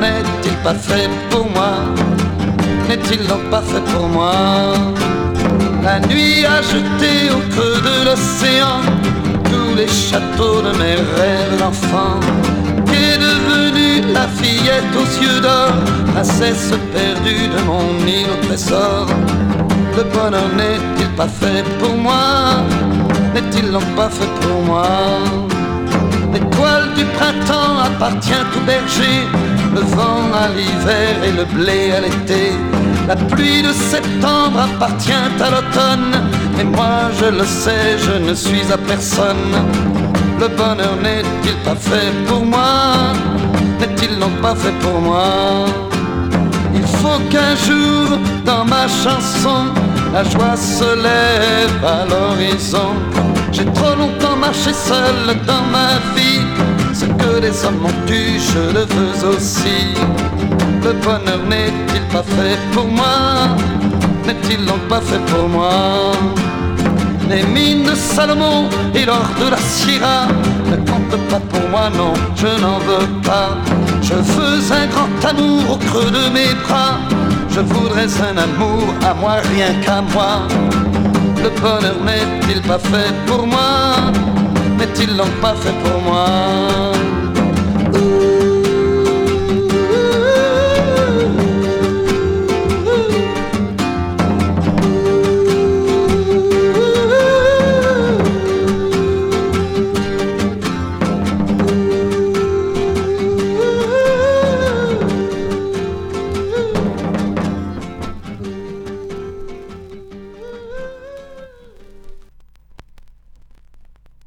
n'est-il pas fait pour moi N'est-il donc pas fait pour moi La nuit a jeté au creux de l'océan tous les châteaux de mes rêves d'enfant. Qu'est devenue la fillette aux yeux d'or, la cesse perdue de mon île au trésor Le bonheur n'est-il pas fait pour moi N'est-il donc pas fait pour moi L'étoile du printemps appartient au berger, le vent à l'hiver et le blé à l'été. La pluie de septembre appartient à l'automne, et moi je le sais, je ne suis à personne. Le bonheur n'est-il pas fait pour moi? N'est-il donc pas fait pour moi? Il faut qu'un jour, dans ma chanson, la joie se lève à l'horizon j'ai trop longtemps marché seul dans ma vie. Ce que les hommes ont eu, je le veux aussi. Le bonheur n'est-il pas fait pour moi? N'est-il donc pas fait pour moi? Les mines de Salomon et l'or de la Syrah ne comptent pas pour moi, non, je n'en veux pas. Je veux un grand amour au creux de mes bras. Je voudrais un amour à moi, rien qu'à moi le bonheur n'est-il pas fait pour moi? N'est-il donc pas fait pour moi?